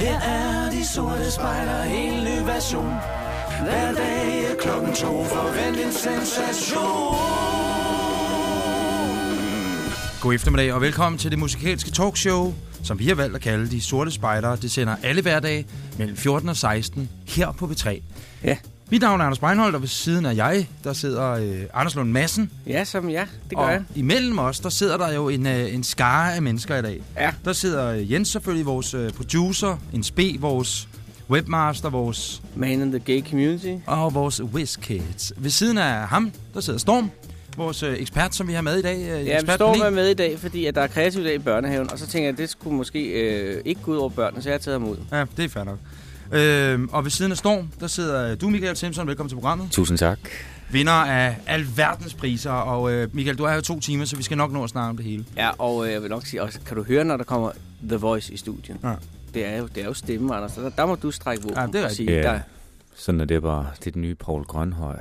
Her er de sorte spejler, en ny version. Hver dag er klokken to, forvent en sensation. God eftermiddag og velkommen til det musikalske talkshow, som vi har valgt at kalde De Sorte Spejdere. Det sender alle hverdage mellem 14 og 16 her på B3. Ja. Mit navn er Anders Breinholt, og ved siden af jeg, der sidder øh, Anders Lund Madsen. Ja, som ja, det gør og jeg. imellem os, der sidder der jo en, øh, en skare af mennesker i dag. Ja. Der sidder øh, Jens selvfølgelig, vores øh, producer, en spe, vores webmaster, vores Man in the gay community. og vores WizKids. Ved siden af ham, der sidder Storm, vores øh, ekspert, som vi har med i dag. Øh, Ja, vi står med, med i dag, fordi at der er kreativ dag i børnehaven, og så tænker jeg, at det skulle måske øh, ikke gå ud over børnene, så jeg har taget ham ud. Ja, det er fair nok. Øhm, og ved siden af Storm, der sidder du, Michael Simpson. Velkommen til programmet. Tusind tak. Vinder af alverdens priser. Og øh, Michael, du er her jo to timer, så vi skal nok nå at snakke om det hele. Ja, og øh, jeg vil nok sige også, kan du høre, når der kommer The Voice i studiet? Ja. Det er jo, det er jo stemmen, Anders. Der, der må du strække våben Ja, det er og rigtigt. sige, Ja. der, Sådan er det bare. Det er den nye Paul Grønhøj.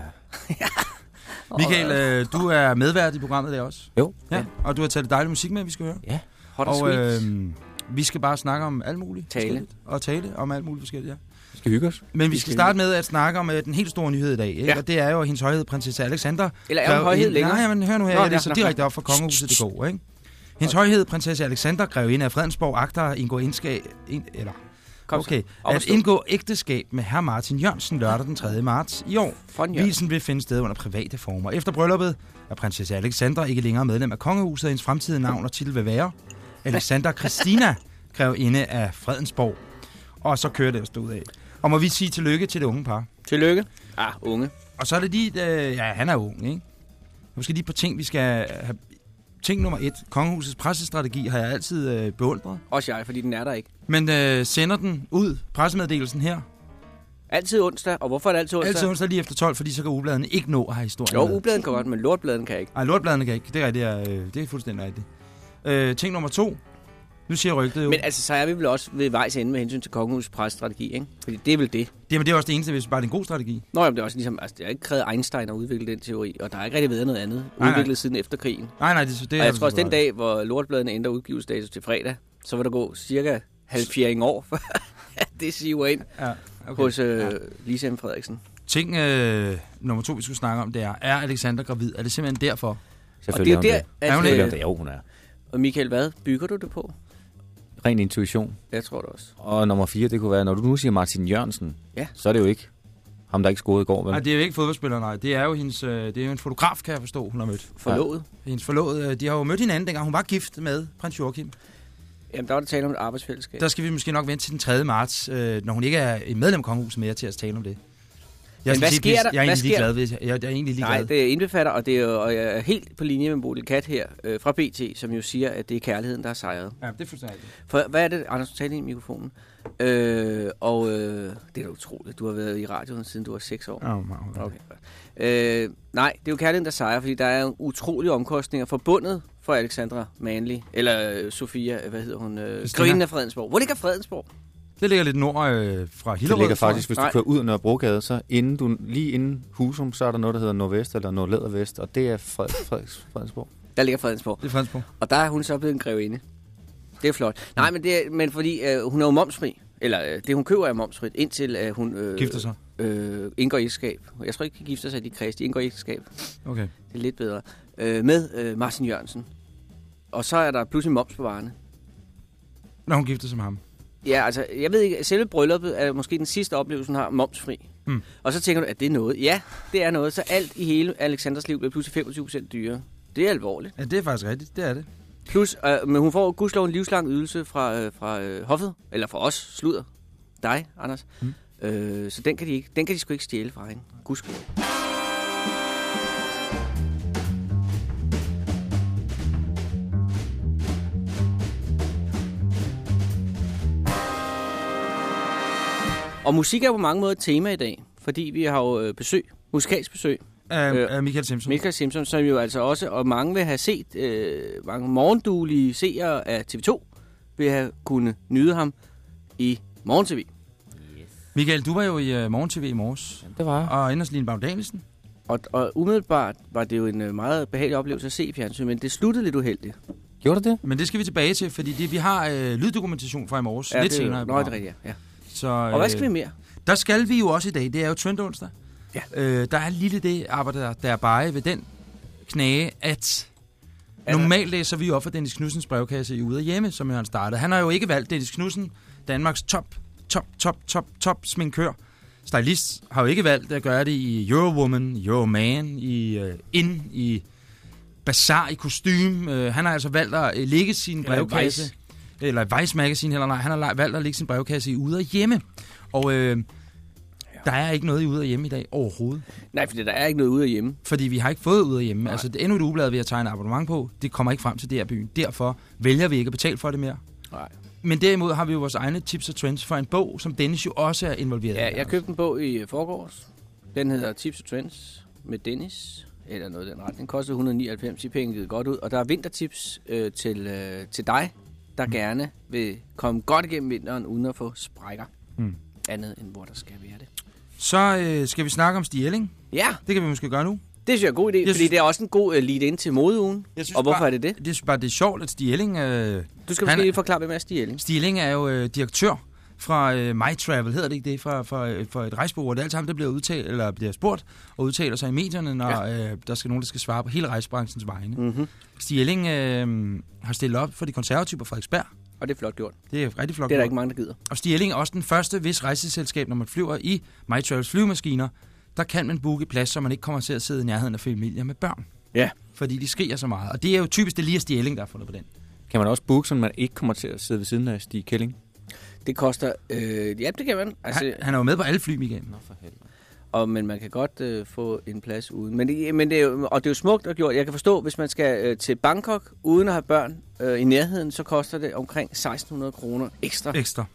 Michael, øh, du er medvært i programmet der også. Jo. Ja. Og du har taget dejlig musik med, vi skal høre. Ja. hot og Og sweet. øh, vi skal bare snakke om alt muligt. Tale. Og tale om alt muligt forskelligt, ja. Vi skal hygge os. Men vi Vi skal skal starte med at snakke om øh, den helt store nyhed i dag. Ikke? Ja. Og det er jo hendes højhed, prinsesse Alexander. Eller er hun højhed længere? Nej, men hør nu her, Nå, jeg læser nå, direkte op fra kongehuset.dk, ikke? Hendes højhed, prinsesse Alexander, grevinde af Fredensborg, agter at indgå indskab, ind, eller, Kom så. okay, at indgå ægteskab med herr Martin Jørgensen lørdag den 3. marts i år. Vielsen vil finde sted under private former. Efter brylluppet er prinsesse Alexandra ikke længere medlem af kongehuset, og hendes fremtidige navn og titel vil være Alexandra Christina, grevinde af Fredensborg. Og så kører det stå af. Og må vi sige tillykke til det unge par. Tillykke. Ah, unge. Og så er det lige, øh, ja, han er ung, ikke? Måske lige på ting, vi skal have. Ting nummer et. Kongehusets pressestrategi har jeg altid øh, beundret. Også jeg, fordi den er der ikke. Men øh, sender den ud, pressemeddelelsen her, Altid onsdag, og hvorfor er det altid onsdag? altid onsdag lige efter 12, fordi så kan ugebladene ikke nå at have historien. Jo, ubladen kan godt, men lortbladen kan ikke. Ej, lortbladene kan ikke. Det er, rigtigt, øh, det er fuldstændig rigtigt. Øh, ting nummer to. Nu siger rygtet jo. Men altså, så er vi vel også ved vejs ende med hensyn til kongehusets presstrategi, ikke? Fordi det er vel det. Jamen, det er også det eneste, hvis bare det er en god strategi. Nå, jamen, det er også ligesom, altså, det har ikke krævet Einstein at udvikle den teori, og der har ikke rigtig været noget andet nej. udviklet siden efterkrigen. Nej, nej, det, det Og er jeg tror også, den dag, hvor lortbladene ændrer udgivelsesdato til fredag, så vil der gå cirka halvfjering år, før det siver ind Ja, okay. hos øh, Lise M. Frederiksen. Ting øh, nummer to, vi skulle snakke om, det er, er Alexander gravid? Er det simpelthen derfor? Og det er Selvfølgelig jo der, det. Er hun at, ikke? Selvfølgelig øh, er det. Jo, hun er. Og Michael, hvad bygger du det på? Ren intuition. Jeg tror det også. Og nummer fire, det kunne være, når du nu siger Martin Jørgensen, Ja. så er det jo ikke ham, der ikke scorede i går, vel? Nej, det er jo ikke fodboldspiller, nej. Det er jo hendes, øh, det er jo en fotograf, kan jeg forstå, hun har mødt. Forlovet. Hendes forlovede, øh, de har jo mødt hinanden, dengang hun var gift med prins Joachim. Jamen, der var der tale om et arbejdsfællesskab. Der skal vi måske nok vente til den 3. marts, øh, når hun ikke er medlem af kongehuset mere, til at tale om det. Jeg Men hvad sige, sker der? Jeg er egentlig ligeglad. ved- Jeg, jeg er egentlig ligeglad. Nej, det indbefatter, og det er og jeg er helt på linje med Bodil Kat her øh, fra BT, som jo siger, at det er kærligheden, der har sejret. Ja, det er fuldstændig rigtigt. For hvad er det, Anders, du talte ind i mikrofonen? Øh, og øh, det er da utroligt. Du har været i radioen, siden du var 6 år. Oh, wow, okay. Okay. Øh, nej, det er jo kærligheden, der sejrer, fordi der er utrolige omkostninger forbundet for Alexandra Manley, eller øh, Sofia, hvad hedder hun? Øh, af Fredensborg. Hvor ligger Fredensborg? Det ligger lidt nord øh, fra det Hillerød. ligger tror jeg. faktisk, hvis du Nej. kører ud af Nørrebrogade, så inden du, lige inden Husum, så er der noget, der hedder Nordvest eller Nordlædervest, og det er Fred, Freds, Fredensborg. Der ligger Fredensborg. Det er Fredensborg. Og der er hun så blevet en grevinde. Det er flot. Nej, men, det er, men fordi øh, hun er jo momsfri, eller øh, det hun køber er momsfrit, indtil øh, hun øh, Gifter sig. øh, indgår ægteskab. Jeg tror ikke, de gifter sig i de kreds, de indgår ægteskab. Okay. Det er lidt bedre. Øh, med øh, Martin Jørgensen. Og så er der pludselig moms på varerne. Når hun gifter sig med ham. Ja, altså, jeg ved ikke, selve brylluppet er måske den sidste oplevelse, hun har momsfri. Mm. Og så tænker du, at det er noget. Ja, det er noget. Så alt i hele Alexanders liv bliver pludselig 25% dyrere. Det er alvorligt. Ja, det er faktisk rigtigt. Det er det. Plus, øh, men hun får gudslov en livslang ydelse fra, øh, fra øh, hoffet, eller fra os, sluder. Dig, Anders. Mm. Øh, så den kan, de ikke, den kan de sgu ikke stjæle fra hende. Gudskelov. Og musik er på mange måder et tema i dag, fordi vi har jo øh, besøg, musikalsk besøg, Af, Øh, af Michael Simpson. Michael Simpson, som jo altså også, og mange vil have set, øh, mange morgenduelige seere af TV2, vil have kunne nyde ham i morgen-tv. Michael, du var jo i uh, Morgen TV i morges. Jamen, det var Og Anders Line Bag Danielsen. Og, og umiddelbart var det jo en øh, meget behagelig oplevelse at se i fjernsyn, men det sluttede lidt uheldigt. Gjorde det det? Men det skal vi tilbage til, fordi det, vi har øh, lyddokumentation fra i morges, Ja, lidt det, senere. Nå, det er rigtigt, ja. Så, Og hvad skal vi mere? Der skal vi jo også i dag, det er jo Trend onsdag. Ja. Øh, der er lille det arbejder, der er bare ved den knage, at Er normalt læser vi op for Dennis Knudsens brevkasse i Ude og Hjemme, som han startede. Han har jo ikke valgt Dennis Knudsen, Danmarks top, top, top, top, top sminkør. Stylist har jo ikke valgt at gøre det i Eurowoman, Euroman, i uh, In, i Bazaar, i kostume. Uh, han har altså valgt at uh, lægge sin brevkasse. Eller Vice Magazine, eller nej, han har valgt at lægge sin brevkasse i Ude og Hjemme. Og øh, der er ikke noget i Ude og Hjemme i dag overhovedet. Nej, for der er ikke noget ude af hjemme. Fordi vi har ikke fået Ude og Hjemme. Nej. Altså, det er endnu et ugeblad, vi har tegnet abonnement på. Det kommer ikke frem til DR byen. Derfor vælger vi ikke at betale for det mere. Nej. Men derimod har vi jo vores egne tips og trends for en bog, som Dennis jo også er involveret i. Ja, jeg købte en bog i forgårs. Den hedder Tips og Trends med Dennis. Eller noget i den retning. Den kostede 199. De penge givet godt ud. Og der er vintertips øh, til, øh, til dig, der mm. gerne vil komme godt igennem vinteren, uden at få sprækker. Mm. Andet end hvor der skal være det. Så øh, skal vi snakke om Stig Elling. Ja, Det kan vi måske gøre nu. det synes jeg er en god idé, Jeg fordi synes- det er også en god uh, lead ind til modeugen. Jeg synes Og hvorfor bare- er det det? Det synes bare, det er sjovt, at Stig Elling... Øh, Du skal måske lige forklare, hvem er Stig Elling. Stig Elling er jo øh, direktør fra øh, My Travel, hedder det ikke det, fra, fra, øh, for et rejsebureau. Det er alt sammen, der bliver udtalt, eller bliver spurgt og udtaler sig i medierne, når ja. øh, der skal nogen, der skal svare på hele rejsebranchens vegne. Mm. Mm-hmm. Stig Elling øh, har stillet op for de konservative på Frederiksberg. Og det er flot gjort. Det er rigtig flot. Det er der gjort. ikke mange, der gider. Og Stig Elling er også den første, hvis rejseselskab, når man flyver i My Travels flyvemaskiner, der kan man booke plads, så man ikke kommer til at sidde i nærheden af familier med børn. Ja. Fordi de skriger så meget. Og det er jo typisk det lige er Stig Elling, der har fundet på den. Kan man også booke, så man ikke kommer til at sidde ved siden af Stig Kelling? Det koster... Øh, ja, det kan man. Altså, Han, han er jo med på alle fly, Michael. Nå for helvede. Og, men man kan godt øh, få en plads uden. Men det, men det er jo, og det er jo smukt og gjort. Jeg kan forstå, hvis man skal øh, til Bangkok uden at have børn øh, i nærheden, så koster det omkring 1600 kroner ekstra. Ekstra.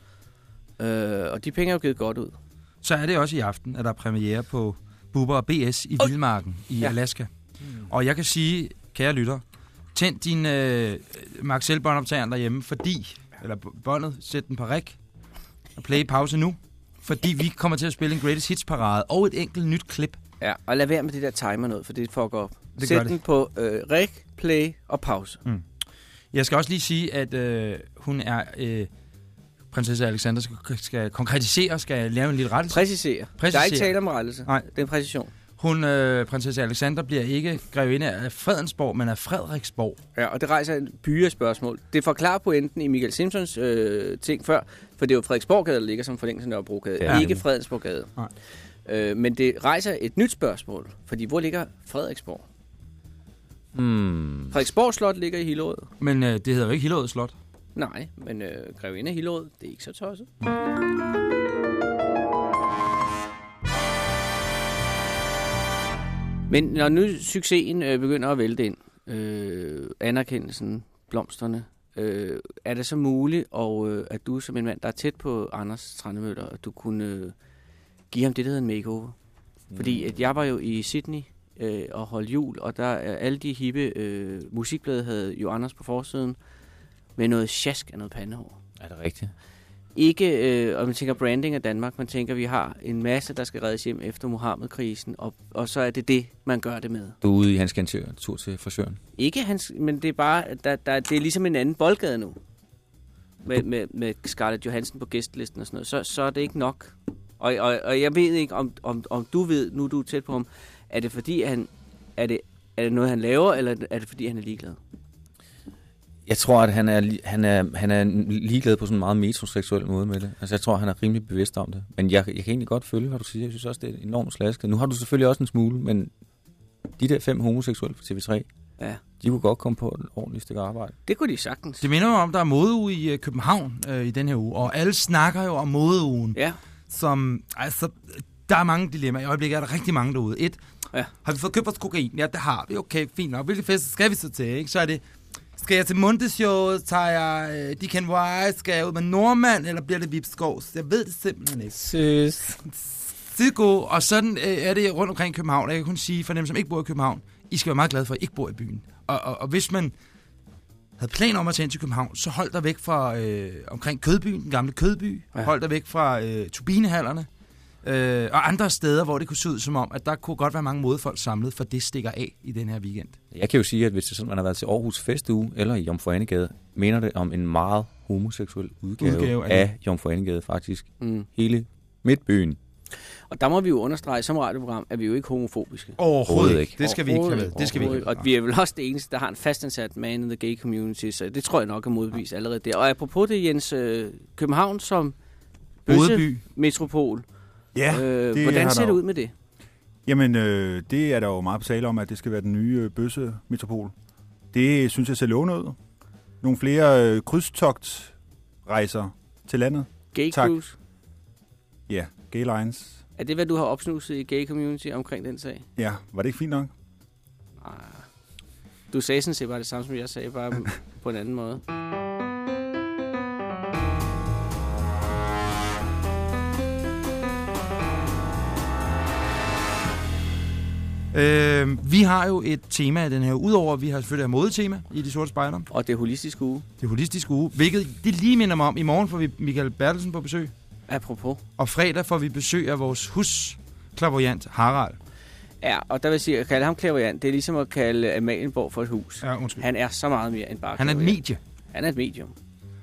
Øh, og de penge er jo givet godt ud. Så er det også i aften, at der er premiere på Bubber og BS i Vildmarken i Ja. Alaska. Og jeg kan sige, kære lytter, tænd din øh, Maxell båndoptageren derhjemme, fordi, eller båndet, sæt den på ræk, og play pause nu, fordi vi kommer til at spille en Greatest Hits parade og et enkelt nyt klip. Ja, og lad være med det der timer noget, for det fucker op. Det Sæt det. den på øh, rec, play og pause. Jeg skal også lige sige, at øh, hun er... Øh, prinsesse Alexander skal, skal konkretisere, skal lave en lille rettelse. Præcisere. Der er ikke Præcisere. tale om rettelse. Nej. Det er en præcision. Hun, øh, prinsesse Alexander, bliver ikke grevinde af Fredensborg, men af Frederiksborg. Ja, og det rejser en byre spørgsmål. Det forklarer pointen i Michael Simpsons øh, ting før, for det er jo Frederiksborggade, der ligger som forlængelse af Nørrebrogade, Ja. ikke Fredensborggade. Nej. Øh, men det rejser et nyt spørgsmål, fordi hvor ligger Frederiksborg? Hmm. Frederiksborg Slot ligger i Hillerød. Men øh, det hedder jo ikke Hillerød Slot. Nej, men øh, Grevinde af Hillerød, det er ikke så tosset. Men når nu succesen øh, begynder at vælte ind, øh, anerkendelsen, blomsterne, øh, er det så muligt, og, øh, at du som en mand, der er tæt på Anders Trandemøller, at du kunne øh, give ham det, der hedder en makeover? Fordi at jeg var jo i Sydney øh, og holdt jul, og der er alle de hippe øh, musikblade havde jo Anders på forsiden med noget sjask af noget pandehår. Er det rigtigt? Ikke, øh, og man tænker branding af Danmark, man tænker, vi har en masse, der skal reddes hjem efter Mohammed-krisen, og, og så er det det, man gør det med. Du er ude i hans tur til frisøren. Ikke hans, men det er bare, der, der, det er ligesom en anden boldgade nu. Med, med, med Scarlett Johansson på gæstelisten og sådan noget, så, så er det ikke nok. Og, og, og jeg ved ikke, om, om, om du ved, nu er du tæt på ham, er det fordi, han, er det, er det noget, han laver, eller er det fordi, han er ligeglad? Jeg tror, at han er, han er, han er ligeglad på sådan en meget metroseksuel måde med det. Altså, jeg tror, han er rimelig bevidst om det. Men jeg, jeg kan egentlig godt følge, hvad du siger. Jeg synes også, det er enormt slasket. Nu har du selvfølgelig også en smule, men de der fem homoseksuelle på TV3, Ja, de kunne godt komme på et ordentligt stykke arbejde. det kunne de sagtens. Det minder jo om, der er modeuge i øh, København øh, i den her uge, og alle snakker jo om modeugen, Ja, som, altså, der er mange dilemmaer. I øjeblikket er der rigtig mange derude. Et, Ja. har vi fået købt vores kokain? Ja, det har vi. Okay, fint nok. Hvilke fester skal vi så til? Ikke? Så er det, skal jeg til Mundeshowet? Tager jeg øh, Deacon Wise? Skal jeg ud med Nordmand? Eller bliver det Vipskovs? Jeg ved det simpelthen ikke. Søs. Sidgo, og sådan øh, er det rundt omkring København. Jeg kan kun sige, for dem, som ikke bor i København, I skal være meget glade for, at I ikke bor i byen. Og, og, og hvis man havde planer om at tage ind til København, så hold dig væk fra øh, omkring Kødbyen, den gamle Kødby. Ja. Hold dig væk fra øh, turbinehallerne. Øh, og andre steder, hvor det kunne se ud som om, at der kunne godt være mange modefolk samlet, for det stikker af i den her weekend. Jeg kan jo sige, at hvis det sådan, man har været til Aarhus Festuge eller i Jomfru Anegade, mener det om en meget homoseksuel udgave, Udgave af af, Jomfru Anegade faktisk. Mm. Hele midtbyen. Og der må vi jo understrege, som radioprogram, at vi jo ikke homofobiske. Overhovedet ikke. ikke. Det skal vi ikke have med. Det skal vi ikke Og vi er vel også det eneste, der har en fastansat man in the gay community, så det tror jeg nok er modbevist allerede der. Og apropos det, Jens, øh, København som Hovedby. metropol, Ja, øh, det hvordan ser det ud med det? Jamen, øh, det er der jo meget på tale om, at det skal være den nye øh, bøsse-metropol. Det synes jeg ser lovende ud. Nogle flere øh, krydstogt-rejser til landet. Gay Tak. cruise? Ja, gay lines. Er det, hvad du har opsnuset i gay community omkring den sag? Ja, var det ikke fint nok? Ah. Du sagde sådan set bare det samme, som jeg sagde, bare på en anden måde. Øh, vi har jo et tema i den her. Udover at vi har selvfølgelig et modetema i De Sorte Spejder. Og det holistiske uge, Det holistiske uge. Hvilket det lige minder mig om. I morgen får vi Michael Bertelsen på besøg. apropos. Og fredag får vi besøg af vores hus klaverjant Harald. Ja, og der vil jeg sige, at kalde ham klaverjant, det er ligesom at kalde Amalienborg for et hus. Ja, undskyld. Han er så meget mere end bare Han er et medie. Han er et medium.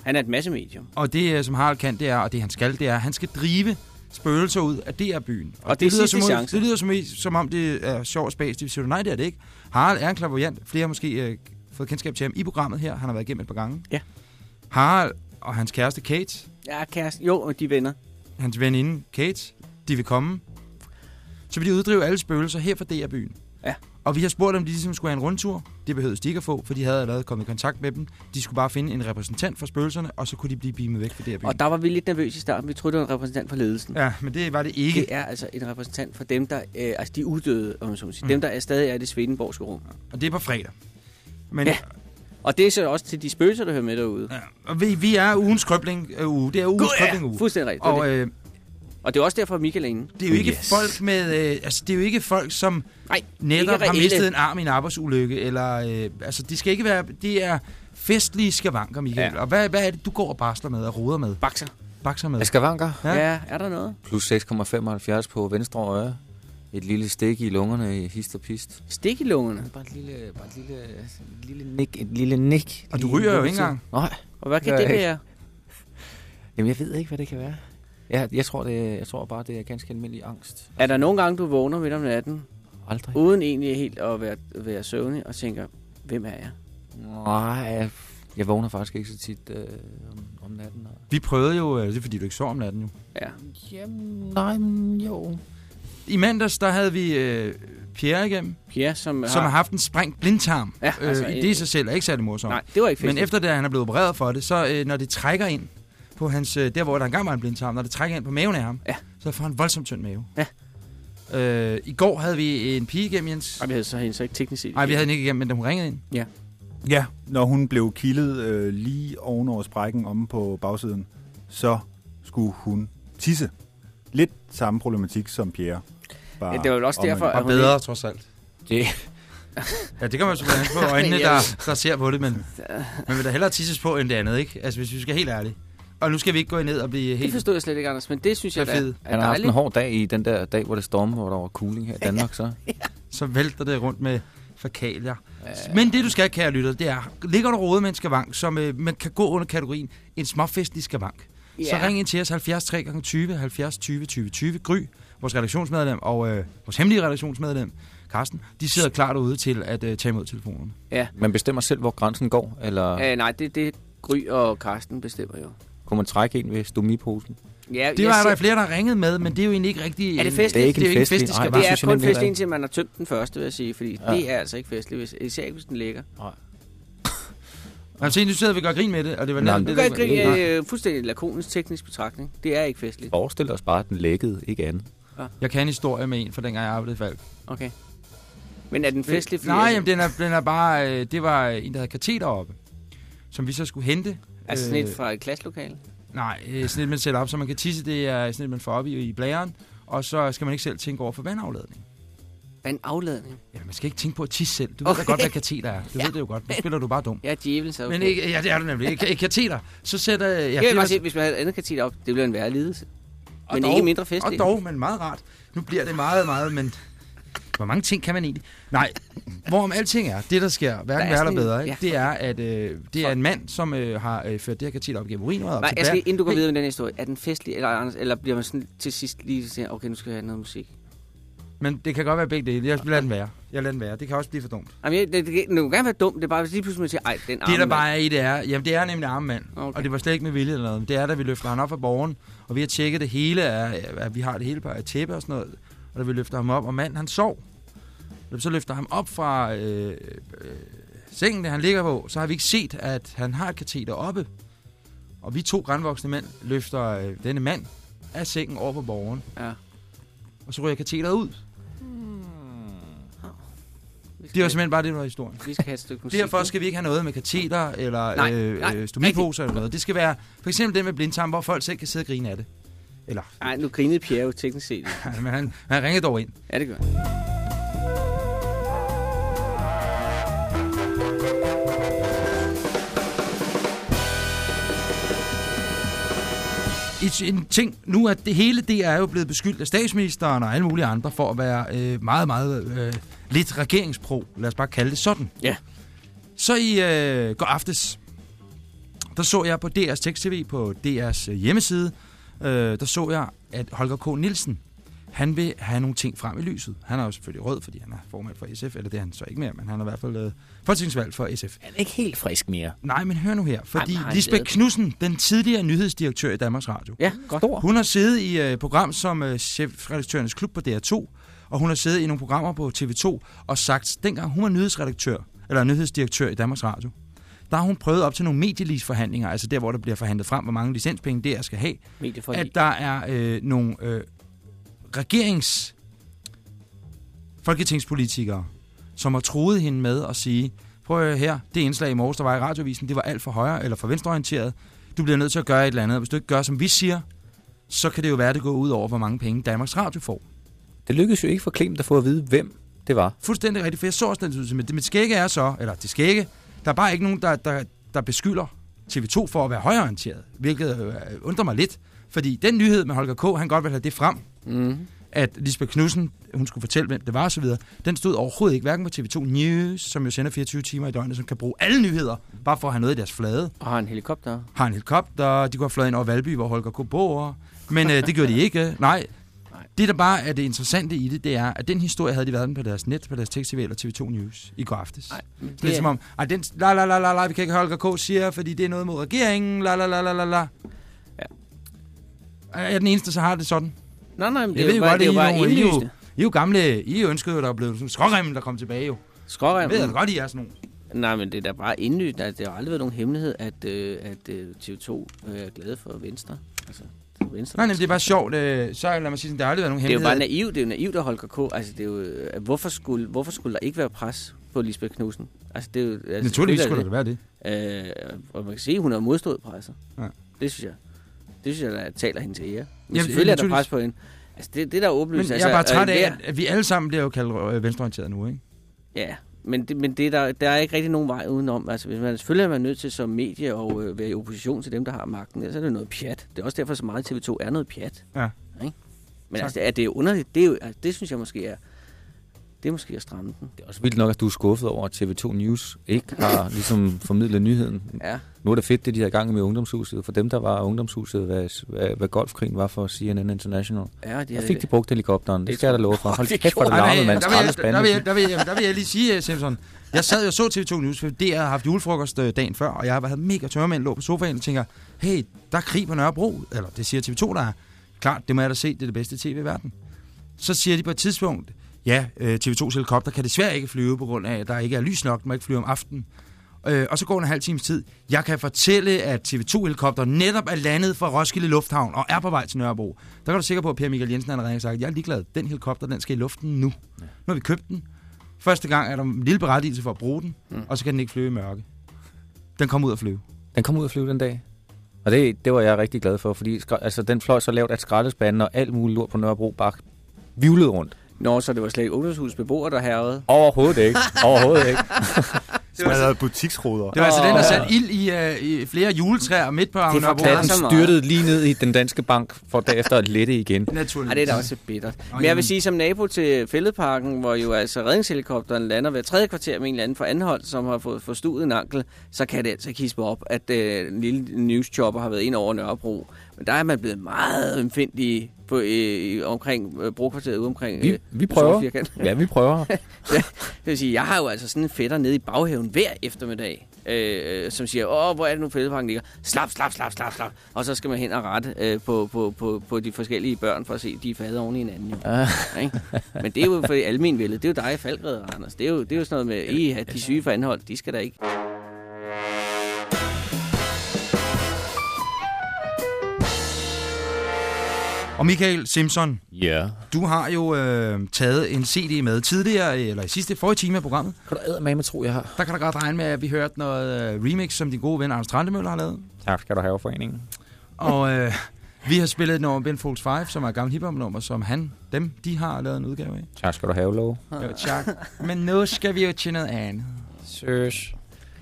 Han er et masse medium. Og det, øh, som Harald kan, det er, og det han skal, det er, at han skal drive spøgelser ud af DR-byen. Og det er lyder som, chance. Det lyder som, som om, det er sjov og spas. Det siger du, nej, det er det ikke. Harald er en klaverjant. Flere har måske øh, fået kendskab til ham i programmet her. Han har været igennem et par gange. Ja. Harald og hans kæreste Kate, Ja, kæreste. Jo, og de venner. hans veninde Kate, de vil komme. Så vil de uddrive alle spøgelser her fra DR-byen. Og vi har spurgt, om de ligesom skulle have en rundtur. Det behøvede de ikke at få, for de havde allerede kommet i kontakt med dem. De skulle bare finde en repræsentant for spøgelserne, og så kunne de blive beamet væk fra DR-byen. Og der var vi lidt nervøse i starten. Vi troede, det var en repræsentant for ledelsen. Ja, men det var det ikke. Det er altså en repræsentant for dem, der øh, altså de uddøde, om så må sige. Mm. Dem, der er stadig er i det Swedenborgske rum. Og det er på fredag. Men, Ja. Og det er så også til de spøgelser, der hører med derude. ja. Og vi, vi er ugens krøbling øh, uge. Det er ugens krøbling uge. Fuldstændig rigtigt. Og, det. øh, og det er også derfor, at Michael er inde. det er jo ikke Yes. folk med... Øh, altså, det er jo ikke folk, som Nej, netop ikke har mistet en arm i en arbejdsulykke. Eller, øh, altså, det skal ikke være... Det er festlige skavanker, Michael. Ja. Og hvad, hvad er det, du går og barsler med og roder med? Bakser. Bakser med? Askavanker. Ja. Ja. ja, er der noget? Plus 6,75 på venstre øje. Et lille stik i lungerne i hist og pist. Stik i lungerne. Bare et lille, bare et lille, et lille nik. Et lille nik. Og du ryger jo ikke engang. Nej. Og hvad kan det være? Jamen, jeg ved ikke, hvad det kan være. Jeg, jeg, tror, det, jeg tror bare, det er ganske almindelig angst. Er der nogle gange, du vågner midt om natten, Aldrig. uden egentlig helt at være, være søvnig, og tænker, hvem er jeg? Nej, jeg, jeg vågner faktisk ikke så tit øh, om, om natten. Og... Vi prøvede jo... Øh, det er fordi, du ikke sov om natten jo. Ja. Jamen, nej, men jo. I mandags, der havde vi øh, Pierre igennem, Pierre, som, som har haft en sprængt blindtarm. Ja, altså, øh, det i sig selv er ikke særlig morsomt. Nej, det var ikke Men festligt. efter det, at han er blevet opereret for det, så øh, når det trækker ind på hans, øh, der hvor der engang var en blindtarm, når det trækker ind på maven af ham, Ja. så får han voldsomt tynd mave. Ja. Øh, I går havde vi en pige igennem, Jens. Ej, vi havde så hende så ikke teknisk set. Nej, vi havde hende ikke igennem, men da hun ringede ind. Ja, når hun blev kildet øh, lige ovenover sprækken omme på bagsiden, så skulle hun tisse. Lidt samme problematik som Pierre. Bare Ja, det var vel også omvendt. derfor, at Og hun bedre, trods alt. Det, Ja, det kan man selvfølgelig på øjnene, der, der ser på det, men man vil da hellere tisses på end det andet, ikke? Altså, hvis vi skal helt ærligt. Og nu skal vi ikke gå ned og blive Det helt... forstod jeg slet ikke, Anders, men det synes jeg da er han har haft en hård dag i den der dag, hvor det stormede, hvor der var cooling her i Danmark. Så. Så vælter det rundt med fakalier. Men det, du skal, kære lytter, det er, ligger du rådet med en skavank, som øh, man kan gå under kategorien en småfestlig skavank, ja. så Ja. ring ind til os 70 3 gange 20 70 20 20 20. Gry, vores redaktionsmedlem og øh, vores hemmelige redaktionsmedlem, Carsten, de sidder klar derude til at øh, tage imod telefonerne. Man bestemmer selv, hvor grænsen går, eller Øh, nej, det det Gry og Karsten bestemmer jo. Kunne man trække en ved stomiposen? Ja, Det var der flere, der har ringet med, men det er jo egentlig ikke rigtig... Er det festligt? Det er ikke Det er jo ikke festlig. festlig Nej, skavank. Det det er kun nemlig fest, heller ikke. indtil man har tømt den første, vil jeg sige, fordi Ja. ja. det er altså ikke festligt, hvis, især ikke, hvis den ligger. Altså, du sidder og vil gøre grin med det, og det var Nej, Du det, kan der- ikke Nej. øh, fuldstændig lakonisk teknisk betragtning. Det er ikke festligt. Forestil os bare, at den lækkede, ikke andet. Jeg kan en historie med en fra dengang, jeg arbejdede i Falk. Okay. Men er den festlig? Nej, jamen, den er, den er bare... øh, Det var en, der havde kateter oppe, som vi så skulle hente. Altså sådan et Øh, fra et klasselokale? Nej, øh, sådan et, man sætter op, så man kan tisse. Det er sådan et, man får op i, i blæren. Og så skal man ikke selv tænke over for vandafladning. Hvad er en afladning? Ja, man skal ikke tænke på at tisse selv. Du ved Okay. da godt, hvad kateter er. Du Ja. ved det jo godt. Nu spiller du bare dum. Er djævel, så okay. Men ikke, ja, det er du nemlig. Et kateter, så sætter... Ja, jeg vil bare sige, hvis man havde et andet kateter op, det ville en værre lidelse. Og Men dog, ikke mindre Og festligt. dog, men meget rart. Nu bliver det meget, meget, men... Hvor mange ting kan man egentlig? Nej, hvorom alting er, det der sker, hverken Der er værre eller sådan bedre, ikke? ja. det er, at øh, det er en mand, som øh, har øh, ført det her kateter op gennem urinrøret. op Nej, jeg skal, bær. inden du går Hey, videre med den historie, er den festlig, eller, eller bliver man sådan til sidst lige siger, okay, nu skal jeg have noget musik? Men det kan godt være begge dele. Jeg lader den være. Jeg lader den være. Det kan også blive for dumt. Jamen, jeg- det, det, det, det, kan være dumt, det er bare, hvis lige pludselig man siger, ej, den Det arme der mand." bare er i, det er, jamen det er nemlig arme mand. Okay. Og det var slet ikke med vilje eller noget. Det er, da vi løfter ham op fra borgen, og vi har tjekket det hele, er, at vi har det hele på et tæppe og sådan noget. Og da vi løfter ham op, og manden han sov. Da vi så løfter ham op fra øh, øh, sengen, der han ligger på, så har vi ikke set, at han har et kateter oppe. Og vi to grænvoksne mænd løfter øh, denne mand af sengen over på borgen. Ja. Og så ryger kateteret ud. Vi Det var simpelthen bare det, der var historien. vi skal have et stykke musik. Derfor skal vi ikke have noget med kateter eller Nej, øh, nej, øh, stomiposer eller noget. Det skal være for eksempel det med blindtarm, hvor folk selv kan sidde og grine af det. Eller, Ej, nu grinede Pierre jo teknisk set. men han, han ringede dog ind. Ja, det gør. Et, en ting, nu er det hele det er jo blevet beskyldt af statsministeren og alle mulige andre for at være øh, meget, meget øh, lidt regeringspro. Lad os bare kalde det sådan. Ja. Så i øh, går aftes, der så jeg på DR's tekst-tv, på DR's øh, hjemmeside, øh, der så jeg, at Holger K. Nielsen, han vil have nogle ting frem i lyset. Han er jo selvfølgelig rød, fordi han er formand for SF, eller det er han så ikke mere, men han er i hvert fald øh, folketingsvalg for SF. Han er ikke helt frisk mere. Nej, men hør nu her, fordi men har han Lisbeth Knudsen, den tidligere nyhedsdirektør i Danmarks Radio, Ja, godt. Stor. hun har siddet i et uh, program som uh, chefredaktørernes klub på DR2, og hun har siddet i nogle programmer på TV2 og sagt, dengang hun var nyhedsredaktør, eller nyhedsdirektør i Danmarks Radio, der har hun prøvet op til nogle medielisforhandlinger, altså der, hvor der bliver forhandlet frem, hvor mange licenspenge DR skal have, Medieforlig. at der er øh, nogle øh, regerings folketingspolitikere, som har troet hende med at sige, prøv at her, det indslag i morges, der var i radiovisen, det var alt for højre eller for venstreorienteret. Du bliver nødt til at gøre et eller andet, og hvis du ikke gør, som vi siger, så kan det jo være, at det går ud over, hvor mange penge Danmarks Radio får. Det lykkedes jo ikke for Clemen at få at vide, hvem det var. Fuldstændig rigtigt, for jeg så også den udsendelse, men det mit skægge er så, eller det skægge, der er bare ikke nogen, der, der, der beskylder TV2 for at være højreorienteret, hvilket øh, undrer mig lidt, fordi den nyhed med Holger K., han godt vil have det frem, Mm. at Lisbeth Knudsen, hun skulle fortælle, hvem det var osv., den stod overhovedet ikke, hverken på TV2 News, som jo sender 24 timer i døgnet, som kan bruge alle nyheder, bare for at have noget i deres flade. Og har en helikopter. Har en helikopter, de kunne have fløjet ind over Valby, hvor Holger K. bor, men øh, det gjorde de ikke. Nej. Nej. Det, der bare er det interessante i det, det er, at den historie havde de været på deres net, på deres tekst-tv eller TV2 News i går aftes. Nej, det, Det er som om, ej, den, la, la, la, la, la, vi kan ikke høre, Holger K. siger, fordi det er noget mod regeringen, la, la, la, la, la, la. Ja. Er jeg den eneste, så har det sådan? Nej, nej, men det Jeg er ved jo bare, godt, det er bare I jo-. I jo gamle, I ønskede jo, der er blevet sådan skråremmen, der kom tilbage jo. Jeg Skrårem. ved da godt, I er sådan nogle. Nej, men det er da bare indlysende. Altså, det har aldrig været nogen hemmelighed, at, øh, at øh, TV2 øh, er glade for Venstre. Altså, Venstre. Nej, nej, det er bare sjovt. Øh, så lad mig sige der har aldrig været nogen det er jo bare hemmelighed. naivt, det er jo naivt at Holger K. Altså, det er jo, øh, hvorfor, skulle, hvorfor skulle der ikke være pres på Lisbeth Knudsen? Altså, det er jo, altså, Naturligvis skulle det være det. det. Øh, og man kan se, at hun har modstået presset. Ja. Det synes jeg. Det synes jeg, der taler hende til ære. Men Ja, selvfølgelig er der pres på hende. Altså, det, det der er Men åbenlyst. jeg altså, er bare træt af, at vi alle sammen bliver jo kaldt øh, venstreorienteret nu, ikke? Ja, men, det, men det, der, der er ikke rigtig nogen vej udenom. Altså, hvis man, selvfølgelig er man nødt til som medie at øh, være i opposition til dem, der har magten. Ellers er det noget pjat. Det er også derfor, så meget TV2 er noget pjat. Ja. Ikke? Men Tak. altså, at det er underligt, det, er altså, det synes jeg måske er... Det er måske at stramme den. Det er også vildt nok, at du er skuffet over, at TV2 News ikke har ligesom formidlet nyheden. Ja, Nu er det fedt, det de har i gang med ungdomshuset. For dem, der var ungdomshuset, hvad, hvad, hvad golfkrigen var for CNN International. ja, de Der havde- fik de brugt helikopteren. Det skal jeg da love for. Hold det kæft, hvor det larmede, nej, man der, vil jeg, lige sige, øh, Simpson. Jeg sad og så TV2 News, for DR har haft julefrokost øh, dagen før, og jeg havde mega tørmænd, lå på sofaen og tænker, hey, der er krig på Nørrebro. Eller det siger TV2, der er. Klart, det må jeg da se, det er det bedste tv i verden. Så siger de på et tidspunkt, ja, øh, TV2's helikopter kan desværre ikke flyve på grund af, at der ikke er lys nok, den må ikke flyve om aftenen. Øh, og så går en halv times tid. Jeg kan fortælle, at TV2-helikopter netop er landet fra Roskilde Lufthavn og er på vej til Nørrebro. Der kan du sikker på, at Per Michael Jensen har sagt, jeg er ligeglad. Den helikopter, den skal i luften nu. Nu har vi købt den. Første gang er der en lille berettigelse for at bruge den, Mm. og så kan den ikke flyve i mørke. Den kommer ud at flyve. Den kom ud at flyve den dag. Og det, det var jeg rigtig glad for, fordi altså, den fløj så lavt, at skraldespanden og alt muligt lort på Nørrebro bare vivlede rundt. Nå, så det var slet ikke ungdomshusets beboere, der hervede. Overhovedet ikke. Overhovedet ikke. Smadret butiksruder. Det var altså den, der satte ild i, uh, i flere juletræer midt på Det forklaret Den styrtede lige ned i den danske bank, for derefter at lette igen. Naturligt. Ej, det er da også bittert. Men jeg vil sige, som nabo til Fælledparken, hvor jo altså redningshelikopteren lander hver tredje kvarter med en eller anden fra Anhold, som har fået forstuet en ankel, så kan det altså kispe op, at øh, en lille newschopper har været ind over Nørrebro. Men der er man blevet meget ømfindelig på, øh, omkring øh, brokvarteret ude omkring Vi, øh, vi store prøver. Ja, vi prøver. Det vil sige, jeg har jo altså sådan en fætter nede i baghaven hver eftermiddag, øh, som siger, åh, hvor er det nu fældeparken ligger? Slap, slap, slap, slap, slap. Og så skal man hen og rette øh, på, på, på, på de forskellige børn for at se, de er fadet oven i hinanden. Jo. Ah. Ikke? Men det er jo for almenvældet. Det er jo dig, Falkred Anders. Det er jo, det er jo sådan noget med, at de syge for anhold, de skal da ikke. Og Michael Simpson, Ja. du har jo øh, taget en CD med tidligere, eller i sidste forrige time af programmet. Kan du æde med, med tro, jeg har? Der kan du godt regne med, at vi hørte noget øh, remix, som din gode ven Anders Trandemøller har lavet. Tak skal du have, foreningen. Og øh, vi har spillet et nummer Ben Folds 5, som er et gammelt hiphop-nummer, som han, dem, de har lavet en udgave af. Tak skal du have, lov. Jo, tak. Men nu skal vi jo til noget andet. Søs.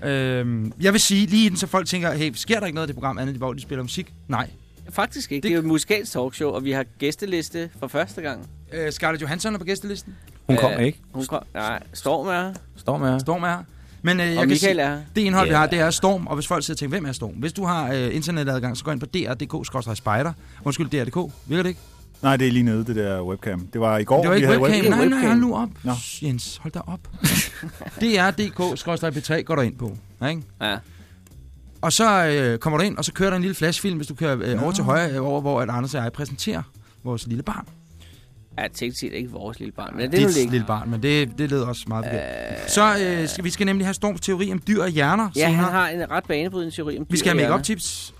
Øhm, jeg vil sige lige inden, så folk tænker, hey, sker der ikke noget i det program andet, hvor de spiller musik? Nej. Faktisk ikke. Det- Det, er jo et musikalsk talkshow, og vi har gæsteliste for første gang. Øh, Scarlett Johansson er på gæstelisten. Hun kom Øh, ikke. Hun kom, nej, Storm er her, Står med her. Storm er her. Men øh, jeg og kan Michael sige, er her. det indhold, vi Ja. har, det er Storm. Og hvis folk sidder og tænker, hvem er Storm? Hvis du har øh, internetadgang, så gå ind på dr.dk-spider. Undskyld, dr.dk. Virker det ikke? Nej, det er lige nede, det der webcam. Det var i går, det var ikke vi havde webcam. webcam. Nej, nej, hold nu op. Nå. Jens, hold da op. dr.dk-p3 går der ind på. Ikke? Ja. Og så øh, kommer du ind, og så kører der en lille flashfilm, hvis du kører øh, over til højre, øh, over, hvor at Anders og jeg præsenterer vores lille barn. Ja, teknisk set ikke vores lille barn, men det Det er er nu et ikke. lille barn, men det, det leder også meget forkert. Så øh, skal, vi skal nemlig have Storms teori om dyr og hjerner. Ja, senere. han har en ret banebrydende teori om Vi skal have dyr make-up tips.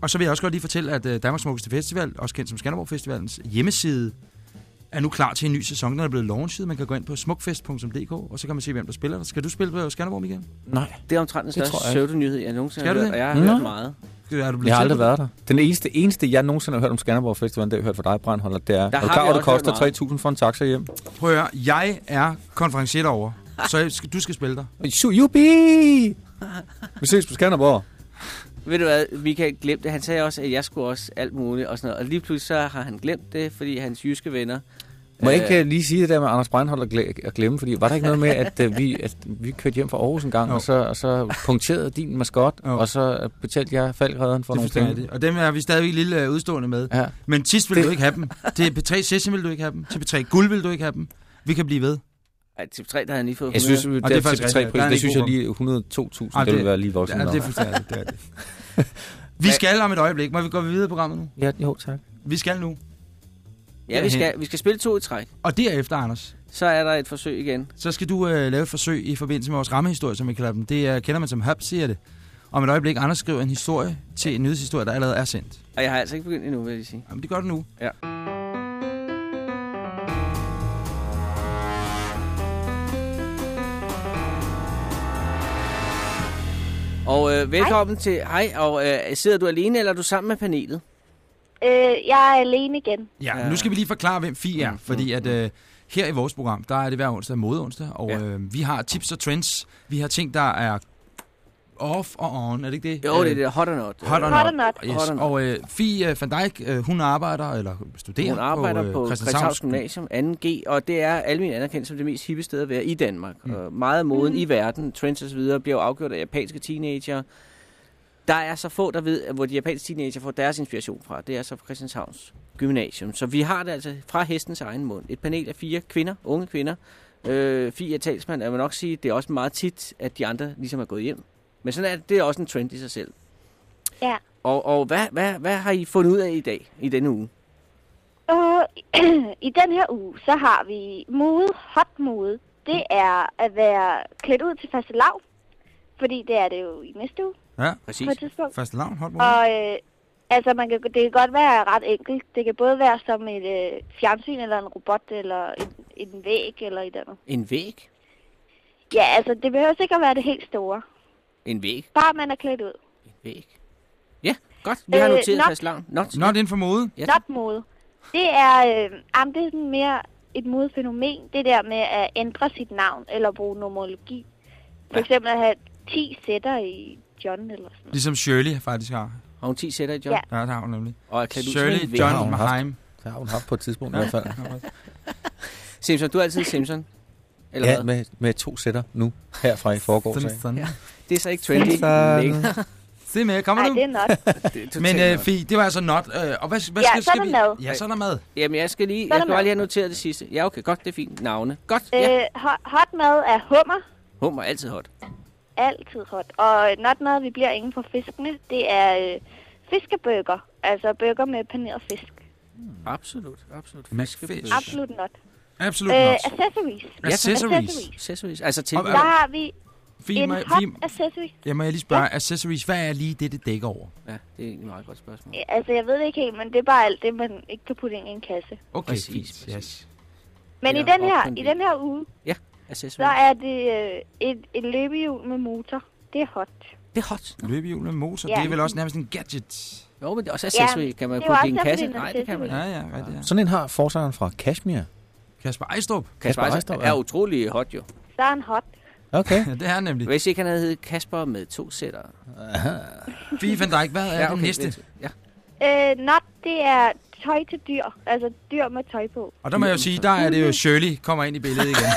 Og så vil jeg også godt lige fortælle, at uh, Danmarks Smukkeste Festival, også kendt som Skanderborg Festivalens hjemmeside, er nu klar til en ny sæson, der er blevet launchet. Man kan gå ind på smukfest.dk, og så kan man se, hvem der spiller der. Skal du spille på Skanderborg, Michael? Nej. Det er omtrent den Det største tror jeg ikke. pseudo-nyhed, jeg nogensinde har hørt, det? og jeg har Nå. hørt meget. Er du jeg har aldrig været der. Den eneste, eneste, jeg nogensinde har hørt om Skanderborg Festival, det har jeg hørt fra dig, Brandholder, det er, er du har klar over, det koster 3.000 for en taxa hjem? Prøv at høre, jeg er konferencier derovre, så jeg du skal spille der. Su- Jubi! Vi ses på Skanderborg. Ved du hvad, Michael glemte det. Han sagde også, at jeg skulle også alt muligt og sådan noget. Og lige pludselig så har han glemt det, fordi hans jyske venner... Må jeg øh, ikke øh, lige sige det der med Anders Breinholt at gle- at glemme? Fordi var der ikke noget med, at, øh, vi, at vi kørte hjem fra Aarhus en gang, og så, og så punkterede din maskot, og så øh, betalte jeg faldrederen for Det nogle penge? det. Og dem er vi stadigvæk lille øh, udstående med. Ja. Men sidst vil du ikke have dem. Til P3 Session vil du ikke have dem. Til P3 Guld vil du ikke have dem. Vi kan blive ved. Ej, til 3, der havde han lige fået Jeg synes, 100. at det er det, faktisk det, rigtigt. Der er det, synes jeg lige 102.000, Ej, det det- vil være lige voldsomt. Ja, det er fuldstændig. Det er det. Vi skal om et øjeblik. Må vi gå videre i programmet nu? Ja, jo, tak. Vi skal nu. Ja, vi skal, vi skal spille to i træk. Og derefter, Anders, Så er der et forsøg igen. så skal du øh, lave et forsøg i forbindelse med vores rammehistorie, som vi kalder dem. Det er, kender man som hub, siger det. Om et øjeblik, Anders skriver en historie til en nyhedshistorie, der allerede er sendt. Og jeg har altså ikke begyndt endnu, vil jeg sige. Jamen, det gør du nu. Ja. Og øh, velkommen hej. til... Hej, og øh, sidder du alene, eller er du sammen med panelet? Øh, jeg er alene igen. Ja, Ja. nu skal vi lige forklare, hvem Fie er. Mm, Fordi at øh, her i vores program, der er det hver onsdag modeonsdag, og Ja. øh, vi har tips og trends. Vi har ting, der er off og on, er det ikke det? Jo, det er Øh, det hot or not. Hot or Hot or not. not. Yes. Hot or not. Og øh, Fie van Dijk, øh, hun arbejder, eller studerer Hun arbejder øh, på, på Christianshavns Gymnasium 2G, og det er almindeligt anerkendt som det mest hippe sted at være i Danmark. Mm. Og meget moden mm. i verden, trends osv., bliver jo afgjort af japanske teenager. Der er så få, der ved, hvor de japanske teenager får deres inspiration fra. Det er så fra Christianshavns Gymnasium. Så vi har det altså fra hestens egen mund. Et panel af fire kvinder, unge kvinder. Øh, fire er talsmand, jeg vil nok sige, det er også meget tit, at de andre ligesom er gået hjem. Men sådan er det, det er også en trend i sig selv. Ja. Og, og hvad, hvad, hvad har I fundet ud af i dag, i denne uge? Og i den her uge, så har vi mode, hot mode. Det er at være klædt ud til faste lav. Fordi det er det jo i næste uge Ja, Præcis. på et tidspunkt. fast lavn, hot mode. Og øh, altså, man kan, det kan godt være ret enkelt. Det kan både være som et øh, fjernsyn, eller en robot, eller en, en væg, eller et andet. En væg? Ja, altså, det behøver ikke at være det helt store. En væg? Bare man er klædt ud. En væg. Ja, godt. Vi har Øh, noteret not- fast lavn. Not. Not inden for mode. Ja. Not mode. Det er, øh, jamen, det er sådan mere et modefænomen. Det der med at ændre sit navn, eller bruge numerologi. For eksempel at have 10 sætter i John eller sådan noget. Ligesom Shirley faktisk har. Har hun 10 sætter i job? Ja. Ja, det har hun nemlig. Og er klædt Shirley, John. Maheim. Det har hun haft på et tidspunkt i hvert fald. Simpson, du er altid Simpson. Eller Ja, hvad? med, med to sætter nu, herfra i forgårs. Ja. Det er så ikke trendy. Simpson. længere. Se med, kommer Nej, du? det er not. Er Men øh. Fie, det var altså not. Øh, og hvad, hvad Ja, skal, så er skal der vi? mad. Ja, så er der mad. Jamen, jeg skal lige... Jeg skal bare lige have noteret det sidste. Ja, okay, godt, det er fint. Navne. Godt, ja. Øh, hot, hot mad er hummer. Hummer er altid hot. Altid hot. Og not mad, vi bliver inden for fiskene, det er øh, fiskebøger. Altså bøger med paneret fisk. Absolut, absolut. Med Fiskebøger. fisk. Absolut not. Absolut Øh, not. accessories. Accessories. Accessories. Altså til... Og- Der har vi Fie, en må, hot Fie, accessory. jeg må jeg lige spørge, accessories, hvad er lige det, det dækker over? Ja, det er et meget godt spørgsmål. Ja, Altså, jeg ved det ikke helt, men det er bare alt det, man ikke kan putte ind i en kasse. Okay, Præcis, præcis. Yes. Men i den her, i den her uge, så Accessories. er det øh, et, et løbehjul med motor. Det er hot. Det er hot. Løbehjul med motor, Ja. det er vel også nærmest en gadget. Jo, men det er også accessory. Ja, kan man putte i en kasse? en Nej, det kan man ikke. Ja, ja. Ja. Sådan en har forsangeren fra Kashmir. Kasper Ejstrup. Kasper Kasper Ejstrup er ja. utrolig hot, jo. Så er han hot. Okay. Ja, det er han nemlig. Hvis ikke han havde heddet Kasper med to sætter. Fie van Dijk, hvad er det næste? Ja. Øh, not, det er tøj til dyr. Altså dyr med tøj på. Og der må jeg jo sige, der er det jo Shirley kommer ind i billedet igen.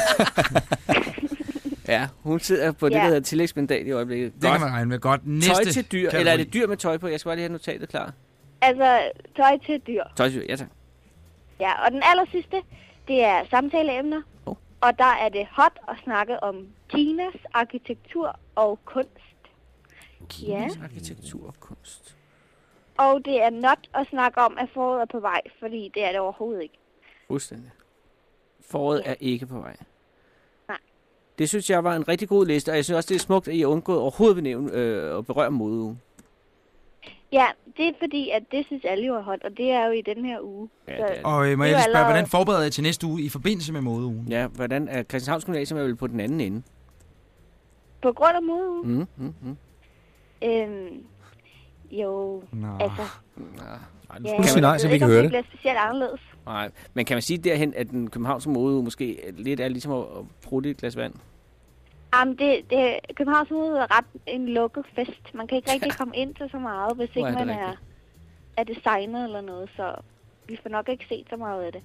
ja, hun sidder på det, Ja. der hedder tillægsmandat i øjeblikket. Det kan man regne med. Godt. Næste Tøj til dyr, kategori. eller er det dyr med tøj på? Jeg skal bare lige have notatet klar. Altså tøj til dyr. Tøj til dyr, ja tak. Ja, og den aller sidste, det er samtaleemner. Oh. Og der er det hot at snakke om Kinas arkitektur og kunst. Kinas arkitektur og kunst. Og det er not at snakke om, at foråret er på vej, fordi det er det overhovedet ikke. Fuldstændig. Foråret er ikke på vej. Nej. Det synes jeg var en rigtig god liste, og jeg synes også, det er smukt, at I har undgået overhovedet ved nævne øh, at berøre modeugen. Ja, det er fordi, at det synes alle jo er hot, og det er jo i den her uge. Ja, det er det. Og øh, må Det jeg lige spørge, hvordan forbereder jeg til næste uge i forbindelse med modeugen? Ja, hvordan er Christianshavns Gymnasium er vel på den anden ende? På grund af modeugen, Mm, mm, mm. øhm, jo, Nå. altså... Nej, Ja, nu sige nej, så vi kan ikke, høre om det. bliver specielt anderledes. nej. Men kan man sige derhen, at den københavnske modeuge måske lidt er ligesom at at prutte et glas vand? Jamen, det, det, Københavns Mode er ret en lukket fest. Man kan ikke rigtig komme ind til så meget, hvis ikke er man er, er designer eller noget, så vi får nok ikke set så meget af det.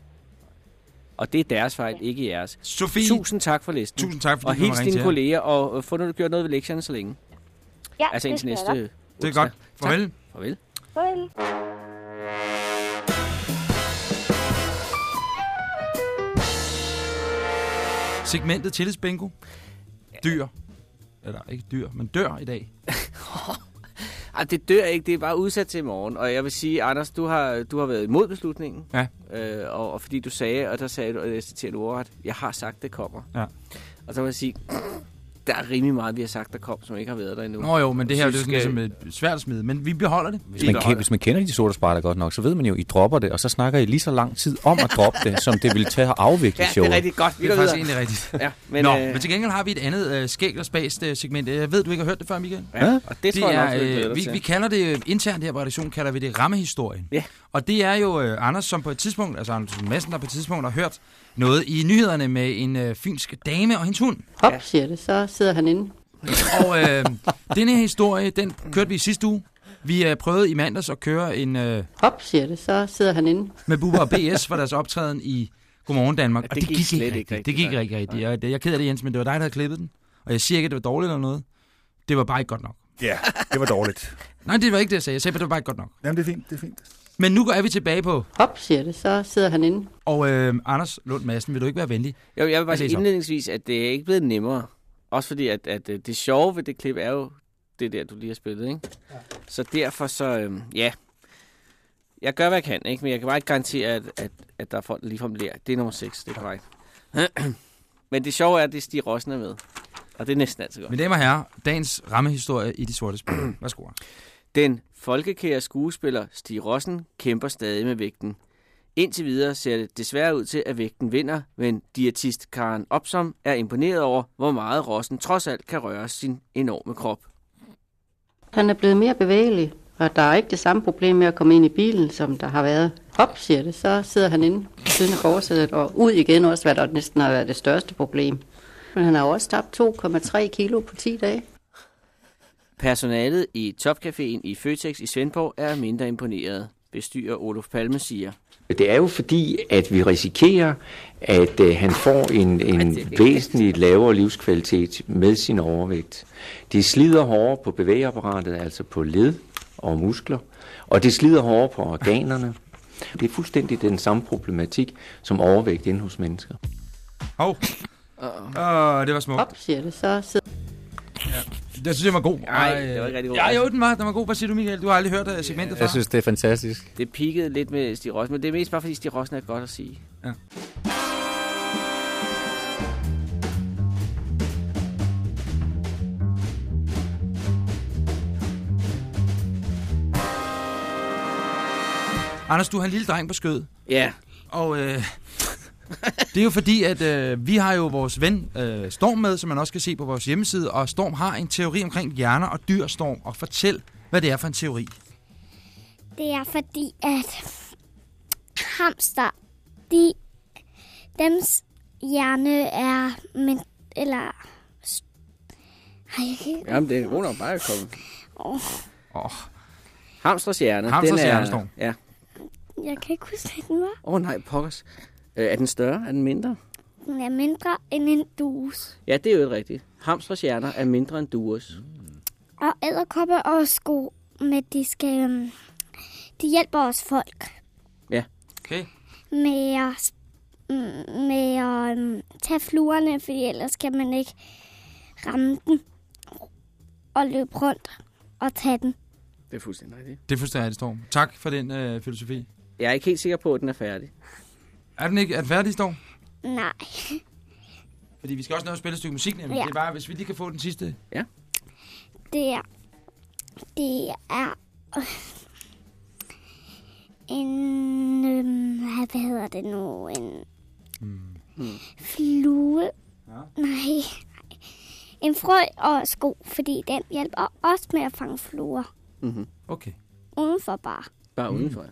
Og det er deres fejl, ikke jeres. Sofie, Tusind tak for listen. tusind tak, fordi og hils ringe dine kolleger, og øh, få nu gjort noget ved lektierne så længe. Ja, Altså det indtil næste jeg nok. Det er onsdag. godt. Farvel. Farvel. Farvel. Segmentet tillidsbingo. Dyr. Eller ikke dyr, men dør i dag. Ej, det dør ikke, det er bare udsat til i morgen. Og jeg vil sige, Anders, du har, du har været imod beslutningen. Ja. Øh, og, og fordi du sagde, og der sagde du, og jeg citerer du ordret, jeg har sagt, det kommer. Ja. Og så vil jeg sige, der er rimelig meget, vi har sagt, der kom, som ikke har været der endnu. Nå jo, men det her er jo Synes, sådan skal- ligesom et svært at smide. Men vi beholder det. Hvis man, kan, hvis man kender de sorte spejder godt nok, så ved man jo, I dropper det, og så snakker I lige så lang tid om at droppe det, som det vil tage at afvikle Ja, det showet. er rigtig godt. Vi Det er faktisk egentlig rigtigt. Ja, Men, Nå, øh, men til gengæld har vi et andet øh, skægt og spast øh, segment. Jeg ved, du ikke har hørt det før, Michael. ja, og det, Det tror jeg nok, er, vil glæde øh, vi, vi kalder det øh, internt her på redaktionen, kalder vi det rammehistorien. Ja. Og det er jo øh, Anders, som på et tidspunkt, altså Anders Madsen, der på et tidspunkt har hørt noget i nyhederne med en øh, fynsk dame og hendes hund. Hop, siger det, så sidder han inde. Og øh, denne her historie, den kørte vi i sidste uge. Vi øh, prøvede i mandags at køre en øh, Hop, siger det, så sidder han inde. med Bubber og BS for deres optræden i Godmorgen Danmark. Ja, og det det gik gik, slet ikke rigtigt. rigtigt, Det gik ikke rigtigt. Jeg, jeg er ked af det, Jens, men det var dig, der havde klippet den. Og jeg siger ikke, at det var dårligt eller noget. Det var bare ikke godt nok. Ja, det var dårligt. Nej, det var ikke det, jeg sagde. Jeg sagde, at det var bare ikke godt nok. Jamen, det er fint, det er fint. Men nu er vi tilbage på. Hop, siger det, så sidder han inde. Og øh, Anders Lund Madsen, vil du ikke være venlig? Jeg, jeg vil bare sige indledningsvis, at det er ikke blevet nemmere. Også fordi, at, at øh, det sjove ved det klip er jo det der, du lige har spillet, ikke? Ja. Så derfor så, øhm, ja. Jeg gør, hvad jeg kan, ikke? Men jeg kan bare ikke garantere, at, at, at der er folk, der ligefrem lærer. Det er nummer 6, det er korrekt. Men det sjove er, at det er Stig Rossen er med. Og det er næsten altid godt. Mine damer og herrer, dagens rammehistorie i De Sorte Spil. Værsgo. Den folkekære skuespiller Stig Rossen kæmper stadig med vægten. Indtil videre ser det desværre ud til, at vægten vinder, men diætist Karen Opsom er imponeret over, hvor meget Rossen trods alt kan røre sin enorme krop. Han er blevet mere bevægelig, og der er ikke det samme problem med at komme ind i bilen, som der har været. Hop, siger det, så sidder han inde på siden af forsædet og ud igen også, hvad der næsten har været det største problem. Men han har også tabt 2,3 kilo på 10 dage. Personalet i Topcaféen i Føtex i Svendborg er mindre imponeret. Bestyrer Olof Palme siger. Det er jo fordi, at vi risikerer, at øh, han får en, en væsentligt lavere livskvalitet med sin overvægt. Det slider hårdere på bevægeapparatet, altså på led og muskler, og det slider hårdere på organerne. Det er fuldstændig den samme problematik som overvægt inde hos mennesker. Hov. Åh, det var smukt. Op, siger det, så sidder Det synes jeg var god. Ej, det var ikke rigtig god. Ja, jo, den var, den var god. Hvad siger du, Michael? Du har aldrig hørt uh, segmentet før. Jeg synes, det er fantastisk. Det peakede lidt med Stig Rossen, men det er mest bare fordi Stig Rossen er godt at sige. Anders, du har en lille dreng på skød. Ja, Og øh, det er jo fordi, at øh, vi har jo vores ven øh, Storm med, som man også kan se på vores hjemmeside. Og Storm har en teori omkring hjerner og dyr, Storm. Og fortæl, hvad det er for en teori. Det er fordi, at hamster, de, dems hjerne er, men, eller, ej, jeg ikke, Jamen, det er god nok bare kommet. åh, Åh, Hamsters hjerne. Hamsters den er, hjerne, Storm. Ja. jeg kan ikke huske, hvad den var. Åh oh, nej, pokkers. Øh, er den større? Er den mindre? Den er mindre end en dus. Ja, det er jo rigtigt. Hamsters hjerner er mindre end duers. Og æderkopper og sko, med de skal, øhm, de hjælper os folk okay. med at, mm, med at øhm, tage fluerne, fordi ellers kan man ikke ramme den og løbe rundt og tage den. Det er fuldstændig rigtigt. Det forstår jeg, Storm. Tak for den øh, filosofi. Jeg er ikke helt sikker på, at den er færdig. Er den ikke er den færdig, Storm? Nej. Fordi vi skal også nå at spille et stykke musik, nemlig. Ja. Det er bare, hvis vi lige kan få den sidste. Det er, det er en, øhm, hvad hedder det nu, en Hmm. flue, Ja. nej, en frø og sko, fordi den hjælper også med at fange fluer Mm-hmm. Okay. udenfor bare. Bare Mm. udenfor, ja.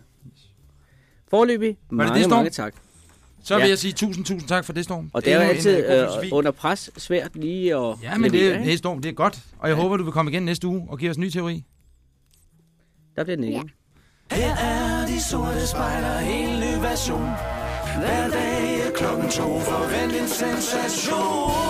Forløbig, mange, det, mange tak. Så vil Ja. jeg sige tusind, tusind tak for det, Storm. Og det er jo endnu en, altid øh, under pres svært lige at Ja, men det, ikke? det er Storm, det er godt. Og jeg håber, du vil komme igen næste uge og give os en ny teori. Der bliver den ikke. Ja. Her er de sorte spejler, en ny version. Hver dag klokken to, forvent en sensation.